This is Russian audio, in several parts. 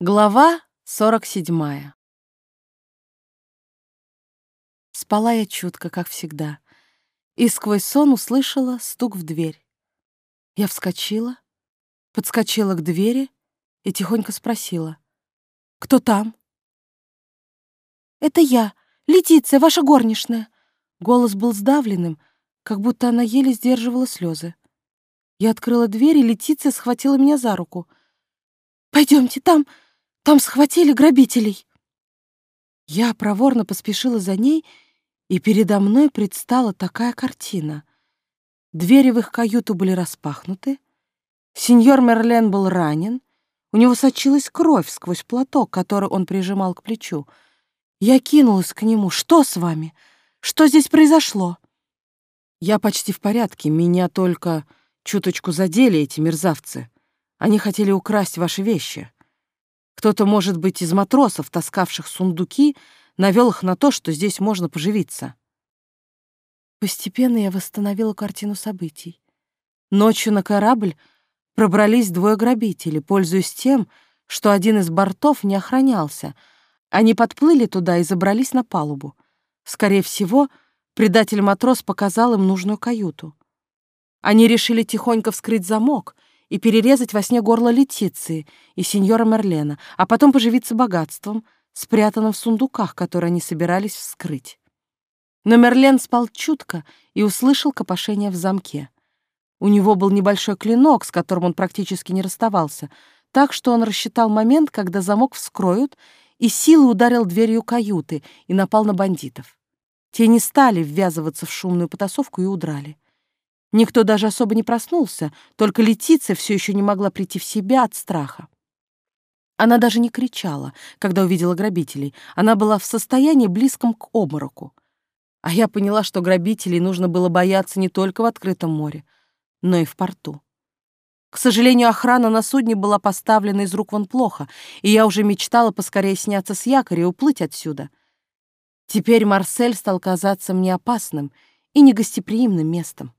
Глава 47. Спала я чутко, как всегда, и сквозь сон услышала стук в дверь. Я вскочила, подскочила к двери и тихонько спросила. «Кто там?» «Это я, Летиция, ваша горничная». Голос был сдавленным, как будто она еле сдерживала слезы. Я открыла дверь, и Летиция схватила меня за руку. «Пойдемте, там...» Там схватили грабителей!» Я проворно поспешила за ней, и передо мной предстала такая картина. Двери в их каюту были распахнуты, сеньор Мерлен был ранен, у него сочилась кровь сквозь платок, который он прижимал к плечу. Я кинулась к нему. «Что с вами? Что здесь произошло?» «Я почти в порядке, меня только чуточку задели эти мерзавцы. Они хотели украсть ваши вещи». Кто-то, может быть, из матросов, таскавших сундуки, навел их на то, что здесь можно поживиться. Постепенно я восстановила картину событий. Ночью на корабль пробрались двое грабителей, пользуясь тем, что один из бортов не охранялся. Они подплыли туда и забрались на палубу. Скорее всего, предатель-матрос показал им нужную каюту. Они решили тихонько вскрыть замок — и перерезать во сне горло Летиции и сеньора Мерлена, а потом поживиться богатством, спрятанным в сундуках, которые они собирались вскрыть. Но Мерлен спал чутко и услышал копошение в замке. У него был небольшой клинок, с которым он практически не расставался, так что он рассчитал момент, когда замок вскроют, и силой ударил дверью каюты и напал на бандитов. Те не стали ввязываться в шумную потасовку и удрали. Никто даже особо не проснулся, только Летиция все еще не могла прийти в себя от страха. Она даже не кричала, когда увидела грабителей. Она была в состоянии близком к обмороку. А я поняла, что грабителей нужно было бояться не только в открытом море, но и в порту. К сожалению, охрана на судне была поставлена из рук вон плохо, и я уже мечтала поскорее сняться с якоря и уплыть отсюда. Теперь Марсель стал казаться мне опасным и негостеприимным местом.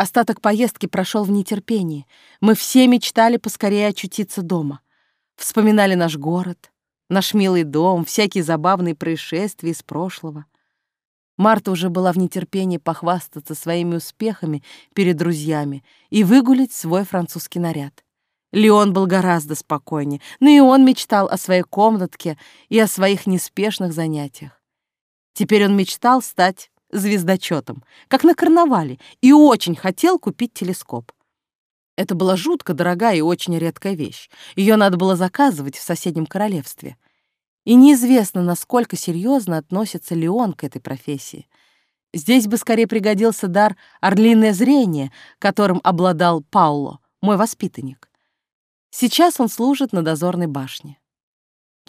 Остаток поездки прошел в нетерпении. Мы все мечтали поскорее очутиться дома. Вспоминали наш город, наш милый дом, всякие забавные происшествия из прошлого. Марта уже была в нетерпении похвастаться своими успехами перед друзьями и выгулить свой французский наряд. Леон был гораздо спокойнее, но и он мечтал о своей комнатке и о своих неспешных занятиях. Теперь он мечтал стать звездочетом, как на карнавале, и очень хотел купить телескоп. Это была жутко дорогая и очень редкая вещь. Ее надо было заказывать в соседнем королевстве. И неизвестно, насколько серьезно относится Леон к этой профессии. Здесь бы скорее пригодился дар орлиное зрение, которым обладал Пауло, мой воспитанник. Сейчас он служит на дозорной башне.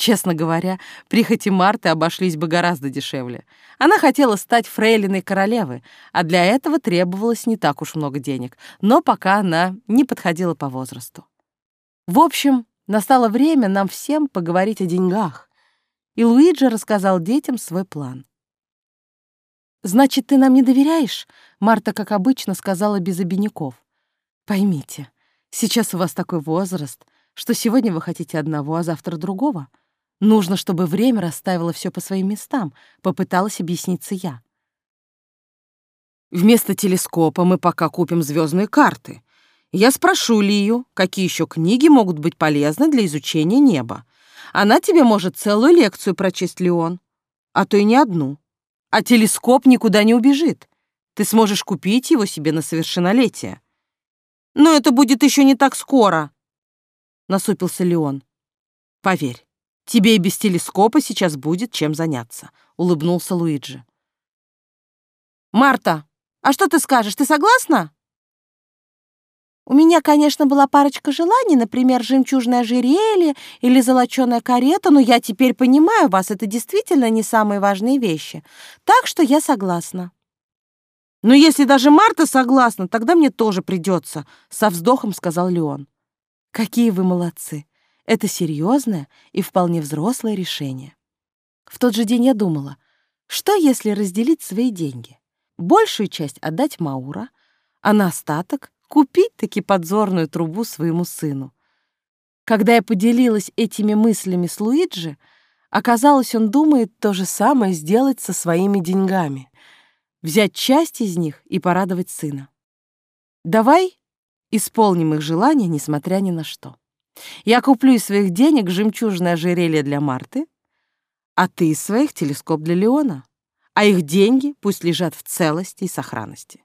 Честно говоря, прихоти Марты обошлись бы гораздо дешевле. Она хотела стать фрейлиной королевы, а для этого требовалось не так уж много денег, но пока она не подходила по возрасту. В общем, настало время нам всем поговорить о деньгах, и Луиджи рассказал детям свой план. «Значит, ты нам не доверяешь?» — Марта, как обычно, сказала без обиняков. «Поймите, сейчас у вас такой возраст, что сегодня вы хотите одного, а завтра другого». Нужно, чтобы время расставило все по своим местам, попыталась объясниться я. Вместо телескопа мы пока купим звездные карты. Я спрошу Лию, какие еще книги могут быть полезны для изучения неба. Она тебе может целую лекцию прочесть, Леон, а то и не одну. А телескоп никуда не убежит. Ты сможешь купить его себе на совершеннолетие. Но это будет еще не так скоро, насупился Леон. Поверь, Тебе и без телескопа сейчас будет чем заняться», — улыбнулся Луиджи. «Марта, а что ты скажешь, ты согласна?» «У меня, конечно, была парочка желаний, например, жемчужное ожерелье или золоченая карета, но я теперь понимаю вас, это действительно не самые важные вещи. Так что я согласна». «Но если даже Марта согласна, тогда мне тоже придется», — со вздохом сказал Леон. «Какие вы молодцы! Это серьезное и вполне взрослое решение. В тот же день я думала, что если разделить свои деньги? Большую часть отдать Маура, а на остаток купить таки подзорную трубу своему сыну. Когда я поделилась этими мыслями с Луиджи, оказалось, он думает то же самое сделать со своими деньгами. Взять часть из них и порадовать сына. Давай исполним их желания, несмотря ни на что. Я куплю из своих денег жемчужное ожерелье для Марты, а ты из своих телескоп для Леона. А их деньги пусть лежат в целости и сохранности.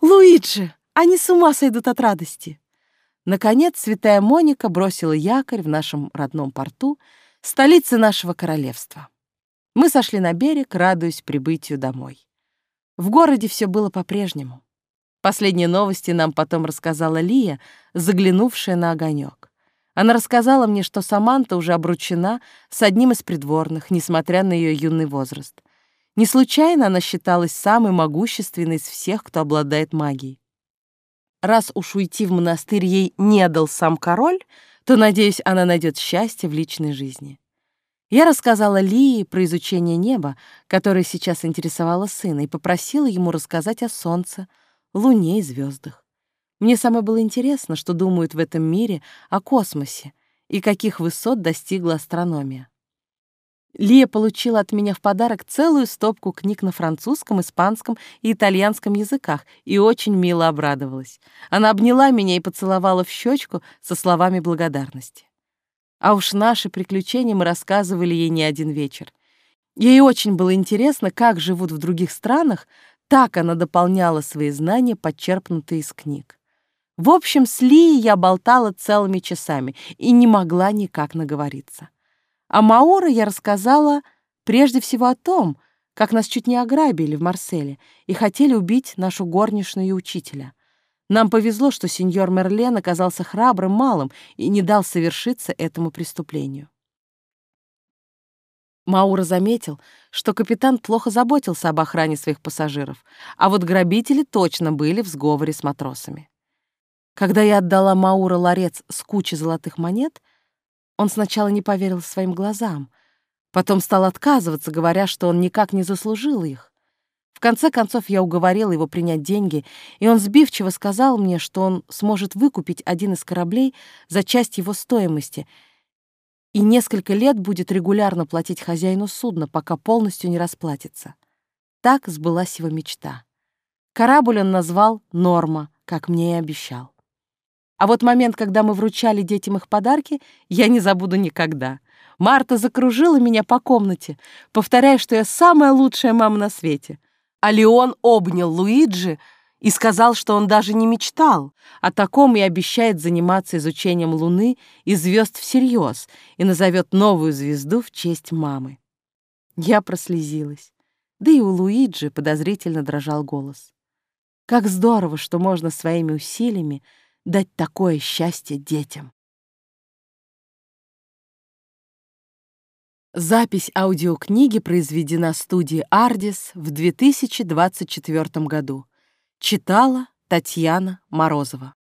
Луиджи! Они с ума сойдут от радости. Наконец, святая Моника бросила якорь в нашем родном порту, столице нашего королевства. Мы сошли на берег, радуясь прибытию домой. В городе все было по-прежнему. Последние новости нам потом рассказала Лия, заглянувшая на огонек. Она рассказала мне, что Саманта уже обручена с одним из придворных, несмотря на ее юный возраст. Не случайно она считалась самой могущественной из всех, кто обладает магией. Раз уж уйти в монастырь ей не дал сам король, то, надеюсь, она найдет счастье в личной жизни. Я рассказала Лии про изучение неба, которое сейчас интересовало сына, и попросила ему рассказать о солнце, луне и звездах. Мне самое было интересно, что думают в этом мире о космосе и каких высот достигла астрономия. Лия получила от меня в подарок целую стопку книг на французском, испанском и итальянском языках и очень мило обрадовалась. Она обняла меня и поцеловала в щечку со словами благодарности. А уж наши приключения мы рассказывали ей не один вечер. Ей очень было интересно, как живут в других странах, так она дополняла свои знания, подчерпнутые из книг. В общем, с Лией я болтала целыми часами и не могла никак наговориться. А Маура я рассказала прежде всего о том, как нас чуть не ограбили в Марселе и хотели убить нашу горничную и учителя. Нам повезло, что сеньор Мерлен оказался храбрым малым и не дал совершиться этому преступлению. Маура заметил, что капитан плохо заботился об охране своих пассажиров, а вот грабители точно были в сговоре с матросами. Когда я отдала Маура ларец с кучей золотых монет, он сначала не поверил своим глазам, потом стал отказываться, говоря, что он никак не заслужил их. В конце концов я уговорила его принять деньги, и он сбивчиво сказал мне, что он сможет выкупить один из кораблей за часть его стоимости — и несколько лет будет регулярно платить хозяину судна, пока полностью не расплатится. Так сбылась его мечта. Корабль он назвал «Норма», как мне и обещал. А вот момент, когда мы вручали детям их подарки, я не забуду никогда. Марта закружила меня по комнате, повторяя, что я самая лучшая мама на свете. А Леон обнял Луиджи, и сказал, что он даже не мечтал о таком и обещает заниматься изучением Луны и звезд всерьез и назовет новую звезду в честь мамы. Я прослезилась. Да и у Луиджи подозрительно дрожал голос. Как здорово, что можно своими усилиями дать такое счастье детям. Запись аудиокниги произведена студией «Ардис» в 2024 году. Читала Татьяна Морозова.